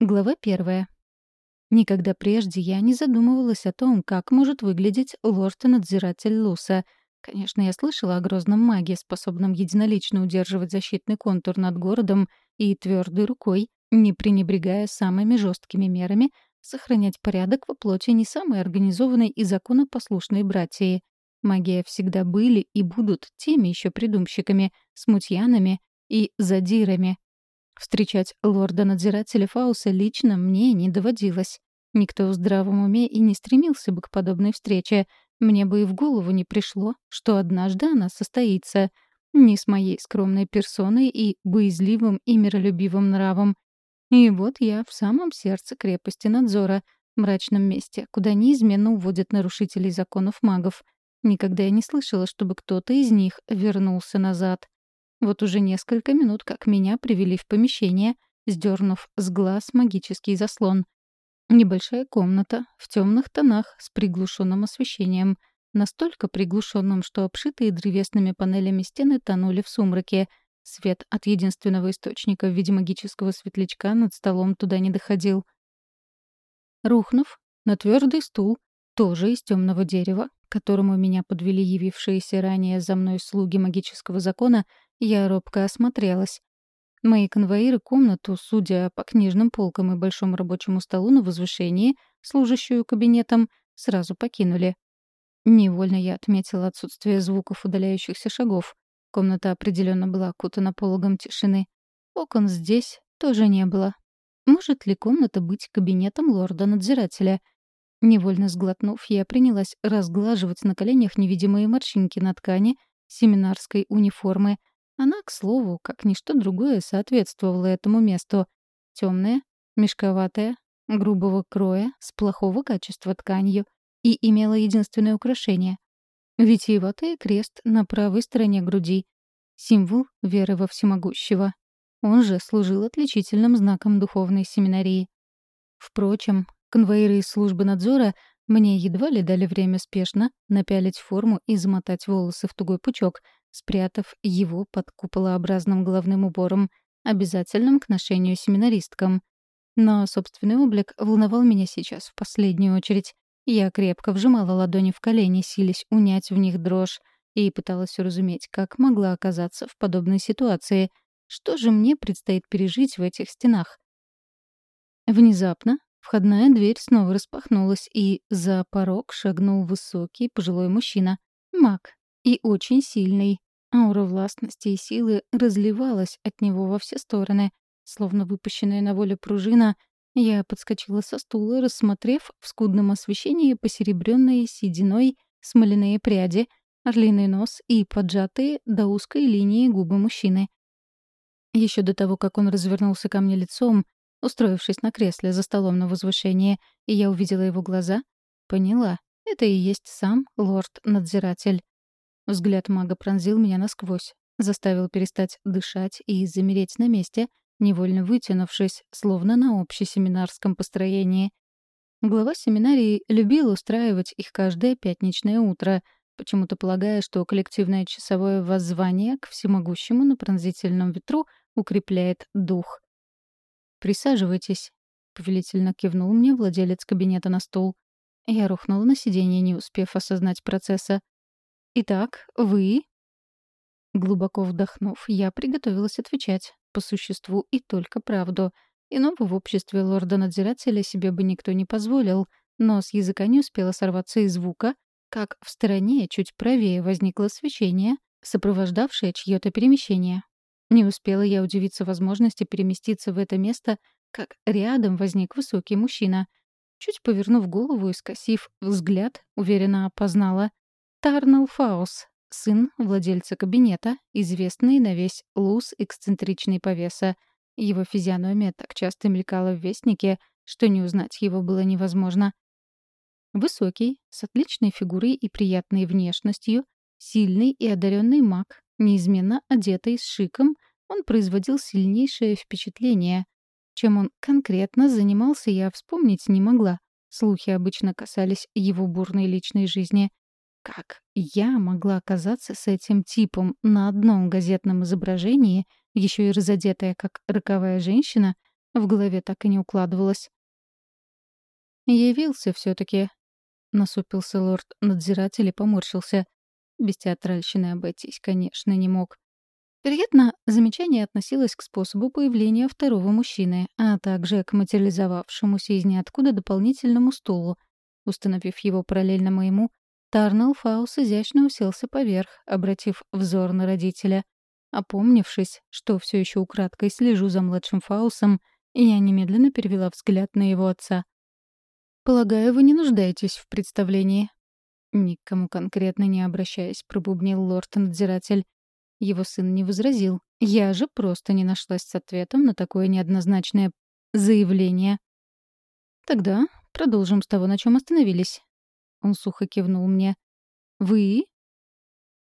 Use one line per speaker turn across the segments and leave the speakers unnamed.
Глава первая. Никогда прежде я не задумывалась о том, как может выглядеть лорд-надзиратель Луса. Конечно, я слышала о грозном маге, способном единолично удерживать защитный контур над городом и твердой рукой, не пренебрегая самыми жесткими мерами, сохранять порядок во плоти не самой организованной и законопослушной братьи. Магия всегда были и будут теми еще придумщиками, смутьянами и задирами, Встречать лорда-надзирателя Фауса лично мне не доводилось. Никто в здравом уме и не стремился бы к подобной встрече. Мне бы и в голову не пришло, что однажды она состоится. Не с моей скромной персоной и боязливым и миролюбивым нравом. И вот я в самом сердце крепости надзора, мрачном месте, куда неизменно уводят нарушителей законов магов. Никогда я не слышала, чтобы кто-то из них вернулся назад. Вот уже несколько минут, как меня привели в помещение, сдернув с глаз магический заслон. Небольшая комната в темных тонах с приглушенным освещением. Настолько приглушенным, что обшитые древесными панелями стены тонули в сумраке. Свет от единственного источника в виде магического светлячка над столом туда не доходил. Рухнув на твердый стул, тоже из темного дерева, которому меня подвели явившиеся ранее за мной слуги магического закона, я робко осмотрелась. Мои конвоиры комнату, судя по книжным полкам и большому рабочему столу на возвышении, служащую кабинетом, сразу покинули. Невольно я отметила отсутствие звуков удаляющихся шагов. Комната определенно была окутана пологом тишины. Окон здесь тоже не было. Может ли комната быть кабинетом лорда-надзирателя? Невольно сглотнув, я принялась разглаживать на коленях невидимые морщинки на ткани семинарской униформы — она, к слову, как ничто другое, соответствовала этому месту. Темная, мешковатая, грубого кроя, с плохого качества тканью, и имела единственное украшение — витиеватый крест на правой стороне груди, символ веры во всемогущего. Он же служил отличительным знаком духовной семинарии. Впрочем, конвоиры из службы надзора мне едва ли дали время спешно напялить форму и замотать волосы в тугой пучок, спрятав его под куполообразным головным убором, обязательным к ношению семинаристкам. Но собственный облик волновал меня сейчас в последнюю очередь. Я крепко вжимала ладони в колени, силясь унять в них дрожь, и пыталась уразуметь, как могла оказаться в подобной ситуации. Что же мне предстоит пережить в этих стенах? Внезапно входная дверь снова распахнулась, и за порог шагнул высокий пожилой мужчина. Маг. И очень сильный. Аура властности и силы разливалась от него во все стороны. Словно выпущенная на волю пружина, я подскочила со стула, рассмотрев в скудном освещении посеребренные сединой смоляные пряди, орлиный нос и поджатые до узкой линии губы мужчины. Еще до того, как он развернулся ко мне лицом, устроившись на кресле за столом на возвышении, и я увидела его глаза, поняла — это и есть сам лорд-надзиратель. Взгляд мага пронзил меня насквозь, заставил перестать дышать и замереть на месте, невольно вытянувшись, словно на общесеминарском построении. Глава семинарии любил устраивать их каждое пятничное утро, почему-то полагая, что коллективное часовое воззвание к всемогущему на пронзительном ветру укрепляет дух. «Присаживайтесь», — повелительно кивнул мне владелец кабинета на стул. Я рухнула на сиденье, не успев осознать процесса. «Итак, вы...» Глубоко вдохнув, я приготовилась отвечать, по существу и только правду. Иного в обществе лорда-надзирателя себе бы никто не позволил, но с языка не успела сорваться и звука, как в стороне, чуть правее, возникло свечение, сопровождавшее чье-то перемещение. Не успела я удивиться возможности переместиться в это место, как рядом возник высокий мужчина. Чуть повернув голову и скосив взгляд, уверенно опознала — Тарнелл Фаус, сын владельца кабинета, известный на весь луз эксцентричный повеса. Его физиономия так часто мелькала в вестнике, что не узнать его было невозможно. Высокий, с отличной фигурой и приятной внешностью, сильный и одаренный маг, неизменно одетый с шиком, он производил сильнейшее впечатление. Чем он конкретно занимался, я вспомнить не могла. Слухи обычно касались его бурной личной жизни — как я могла оказаться с этим типом на одном газетном изображении, еще и разодетая как роковая женщина, В голове так и не укладывалось. «Явился все таки насупился лорд-надзиратель и поморщился. Без театральщины обойтись, конечно, не мог. Вероятно, замечание относилось к способу появления второго мужчины, а также к материализовавшемуся из ниоткуда дополнительному стулу. Установив его параллельно моему, Тарнелл Фаус изящно уселся поверх, обратив взор на родителя. Опомнившись, что все еще украдкой слежу за младшим Фаусом, я немедленно перевела взгляд на его отца. «Полагаю, вы не нуждаетесь в представлении?» Никому конкретно не обращаясь, пробубнил лорд-надзиратель. Его сын не возразил. Я же просто не нашлась с ответом на такое неоднозначное заявление. «Тогда продолжим с того, на чем остановились». Он сухо кивнул мне. «Вы?»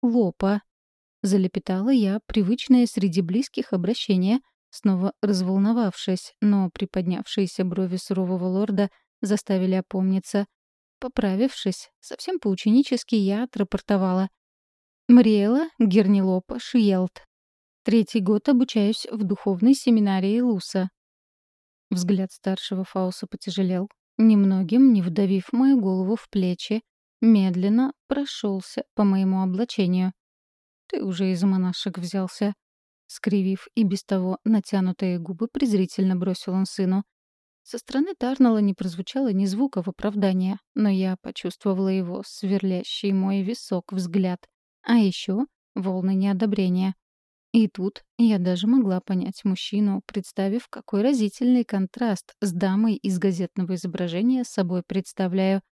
«Лопа», — залепетала я, привычная среди близких обращения, снова разволновавшись, но приподнявшиеся брови сурового лорда заставили опомниться. Поправившись, совсем поученически я отрапортовала. Мариэла Гернилопа Шиелт. Третий год обучаюсь в духовной семинарии Луса. Взгляд старшего Фауса потяжелел. Немногим, не вдавив мою голову в плечи, медленно прошелся по моему облачению. «Ты уже из монашек взялся», — скривив и без того натянутые губы, презрительно бросил он сыну. Со стороны Тарнелла не прозвучало ни звука в оправдание, но я почувствовала его сверлящий мой висок взгляд — а еще волны неодобрения. И тут я даже могла понять мужчину, представив, какой разительный контраст с дамой из газетного изображения собой представляю.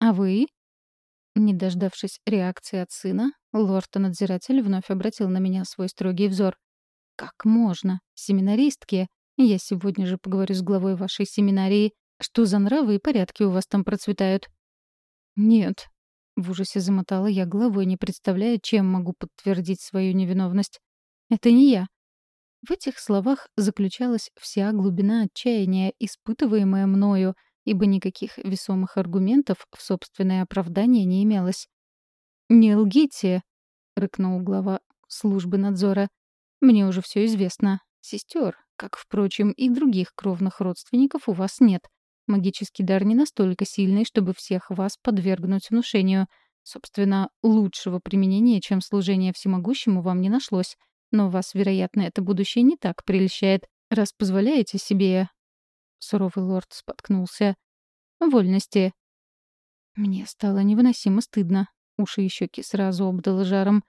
«А вы?» Не дождавшись реакции от сына, лорд-надзиратель вновь обратил на меня свой строгий взор. «Как можно? Семинаристки? Я сегодня же поговорю с главой вашей семинарии. Что за нравы и порядки у вас там процветают?» «Нет, в ужасе замотала я головой, не представляя, чем могу подтвердить свою невиновность. «Это не я». В этих словах заключалась вся глубина отчаяния, испытываемая мною, ибо никаких весомых аргументов в собственное оправдание не имелось. «Не лгите!» — рыкнул глава службы надзора. «Мне уже все известно. Сестер, как, впрочем, и других кровных родственников у вас нет. Магический дар не настолько сильный, чтобы всех вас подвергнуть внушению. Собственно, лучшего применения, чем служение всемогущему, вам не нашлось. Но вас, вероятно, это будущее не так прельщает, раз позволяете себе...» Суровый лорд споткнулся. «Вольности». Мне стало невыносимо стыдно. Уши и щеки сразу обдало жаром.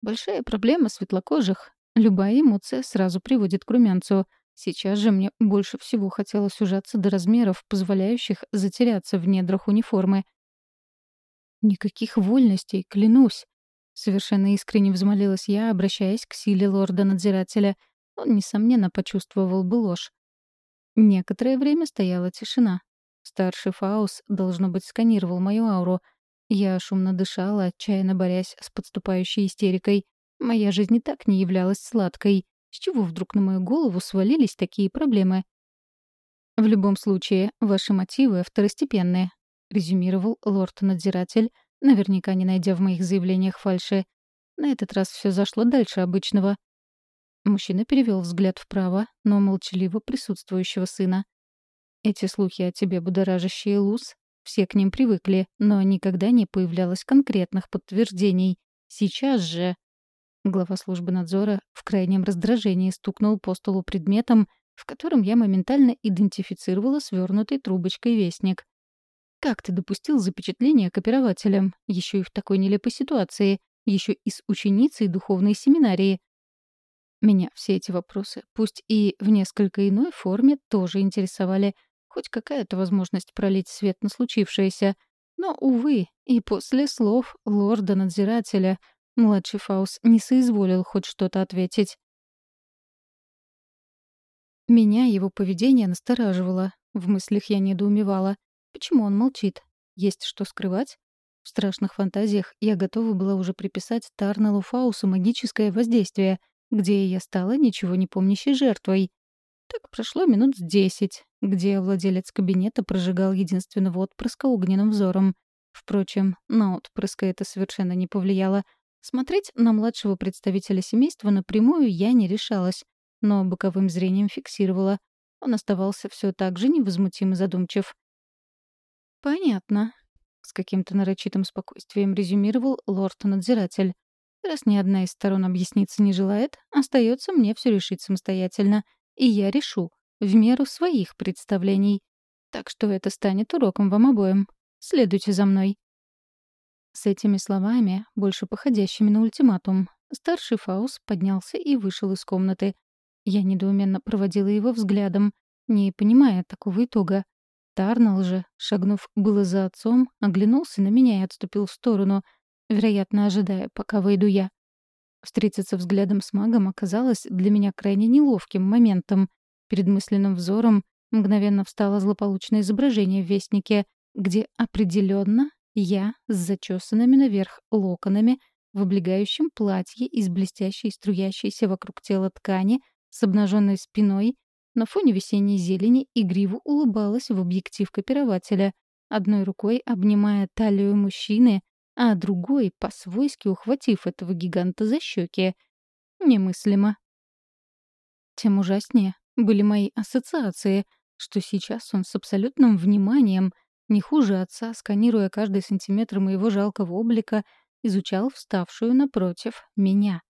Большая проблема светлокожих. Любая эмоция сразу приводит к румянцу — Сейчас же мне больше всего хотелось ужаться до размеров, позволяющих затеряться в недрах униформы. «Никаких вольностей, клянусь!» Совершенно искренне взмолилась я, обращаясь к силе лорда-надзирателя. Он, несомненно, почувствовал бы ложь. Некоторое время стояла тишина. Старший Фаус, должно быть, сканировал мою ауру. Я шумно дышала, отчаянно борясь с подступающей истерикой. Моя жизнь и так не являлась сладкой. С чего вдруг на мою голову свалились такие проблемы? «В любом случае, ваши мотивы второстепенные», — резюмировал лорд-надзиратель, наверняка не найдя в моих заявлениях фальши. На этот раз все зашло дальше обычного. Мужчина перевел взгляд вправо, но молчаливо присутствующего сына. «Эти слухи о тебе, будоражащие луз, все к ним привыкли, но никогда не появлялось конкретных подтверждений. Сейчас же...» Глава службы надзора в крайнем раздражении стукнул по столу предметом, в котором я моментально идентифицировала свернутой трубочкой вестник. «Как ты допустил запечатление копирователем? Еще и в такой нелепой ситуации. Еще и с ученицей духовной семинарии». Меня все эти вопросы, пусть и в несколько иной форме, тоже интересовали. Хоть какая-то возможность пролить свет на случившееся. Но, увы, и после слов лорда-надзирателя — Младший Фаус не соизволил хоть что-то ответить. Меня его поведение настораживало. В мыслях я недоумевала. Почему он молчит? Есть что скрывать? В страшных фантазиях я готова была уже приписать Тарнеллу Фаусу магическое воздействие, где я стала ничего не помнящей жертвой. Так прошло минут десять, где владелец кабинета прожигал единственного отпрыска огненным взором. Впрочем, на отпрыска это совершенно не повлияло — Смотреть на младшего представителя семейства напрямую я не решалась, но боковым зрением фиксировала. он оставался все так же невозмутим и задумчив. «Понятно», — с каким-то нарочитым спокойствием резюмировал лорд-надзиратель. «Раз ни одна из сторон объясниться не желает, остается мне все решить самостоятельно. И я решу, в меру своих представлений. Так что это станет уроком вам обоим. Следуйте за мной». С этими словами, больше походящими на ультиматум, старший Фаус поднялся и вышел из комнаты. Я недоуменно проводила его взглядом, не понимая такого итога. Тарнал же, шагнув было за отцом, оглянулся на меня и отступил в сторону, вероятно, ожидая, пока выйду я. Встретиться взглядом с магом оказалось для меня крайне неловким моментом. Перед мысленным взором мгновенно встало злополучное изображение в Вестнике, где определенно я с зачесанными наверх локонами в облегающем платье из блестящей струящейся вокруг тела ткани с обнаженной спиной на фоне весенней зелени игриво улыбалась в объектив копирователя, одной рукой обнимая талию мужчины, а другой по-свойски ухватив этого гиганта за щеки. Немыслимо. Тем ужаснее были мои ассоциации, что сейчас он с абсолютным вниманием, не хуже отца, сканируя каждый сантиметр моего жалкого облика, изучал вставшую напротив меня.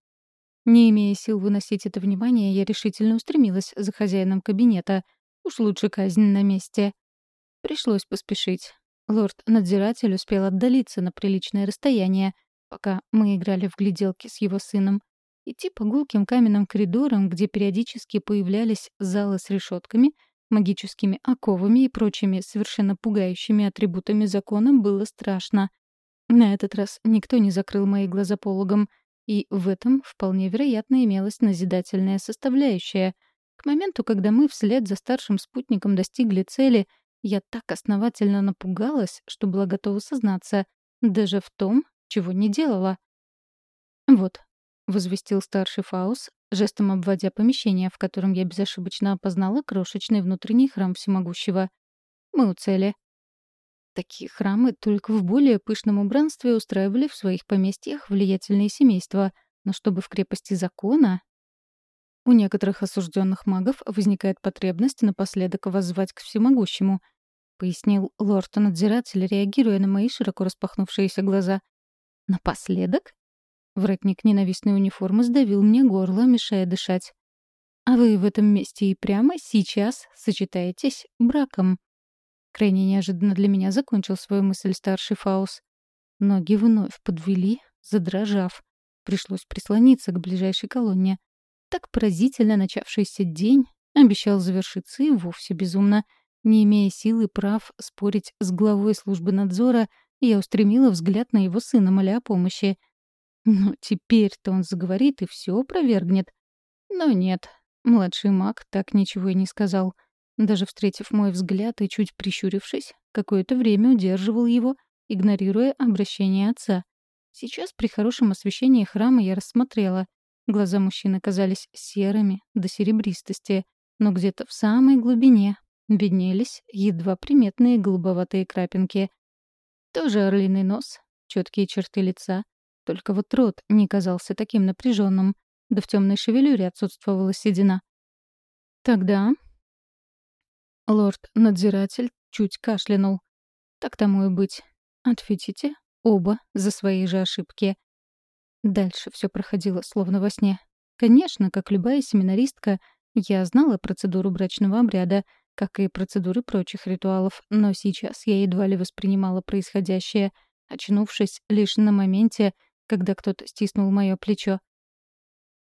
Не имея сил выносить это внимание, я решительно устремилась за хозяином кабинета. Уж лучше казнь на месте. Пришлось поспешить. Лорд-надзиратель успел отдалиться на приличное расстояние, пока мы играли в гляделки с его сыном. Идти по гулким каменным коридорам, где периодически появлялись залы с решетками, магическими оковами и прочими совершенно пугающими атрибутами закона, было страшно. На этот раз никто не закрыл мои глаза пологом — и в этом вполне вероятно имелась назидательная составляющая. К моменту, когда мы вслед за старшим спутником достигли цели, я так основательно напугалась, что была готова сознаться, даже в том, чего не делала. «Вот», — возвестил старший Фаус, жестом обводя помещение, в котором я безошибочно опознала крошечный внутренний храм всемогущего. «Мы у цели». Такие храмы только в более пышном убранстве устраивали в своих поместьях влиятельные семейства, но чтобы в крепости закона... У некоторых осужденных магов возникает потребность напоследок воззвать к всемогущему, пояснил лорд-надзиратель, реагируя на мои широко распахнувшиеся глаза. «Напоследок?» Воротник ненавистной униформы сдавил мне горло, мешая дышать. «А вы в этом месте и прямо сейчас сочетаетесь браком», Крайне неожиданно для меня закончил свою мысль старший Фаус. Ноги вновь подвели, задрожав. Пришлось прислониться к ближайшей колонне. Так поразительно начавшийся день обещал завершиться и вовсе безумно. Не имея силы прав спорить с главой службы надзора, я устремила взгляд на его сына, моля о помощи. Ну, теперь-то он заговорит и все опровергнет. Но нет, младший маг так ничего и не сказал — даже встретив мой взгляд и чуть прищурившись, какое-то время удерживал его, игнорируя обращение отца. Сейчас при хорошем освещении храма я рассмотрела. Глаза мужчины казались серыми до серебристости, но где-то в самой глубине виднелись едва приметные голубоватые крапинки. Тоже орлиный нос, четкие черты лица, только вот рот не казался таким напряженным, да в темной шевелюре отсутствовала седина. Тогда Лорд-надзиратель чуть кашлянул. Так тому и быть. Ответите оба за свои же ошибки. Дальше все проходило словно во сне. Конечно, как любая семинаристка, я знала процедуру брачного обряда, как и процедуры прочих ритуалов, но сейчас я едва ли воспринимала происходящее, очнувшись лишь на моменте, когда кто-то стиснул мое плечо.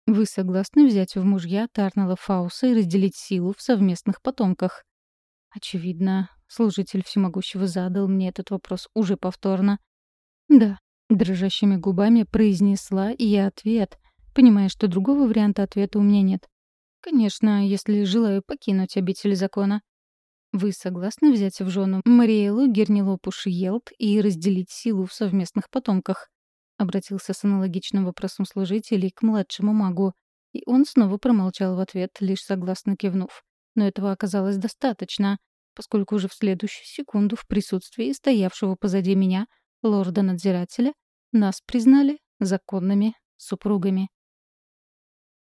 «Вы согласны взять в мужья Тарнела Фауса и разделить силу в совместных потомках?» Очевидно, служитель всемогущего задал мне этот вопрос уже повторно. «Да», — дрожащими губами произнесла и я ответ, понимая, что другого варианта ответа у меня нет. «Конечно, если желаю покинуть обитель закона». «Вы согласны взять в жену Мариэлу Гернилопу Шиелт и разделить силу в совместных потомках?» — обратился с аналогичным вопросом служителей к младшему магу. И он снова промолчал в ответ, лишь согласно кивнув. Но этого оказалось достаточно, поскольку уже в следующую секунду в присутствии стоявшего позади меня лорда-надзирателя нас признали законными супругами.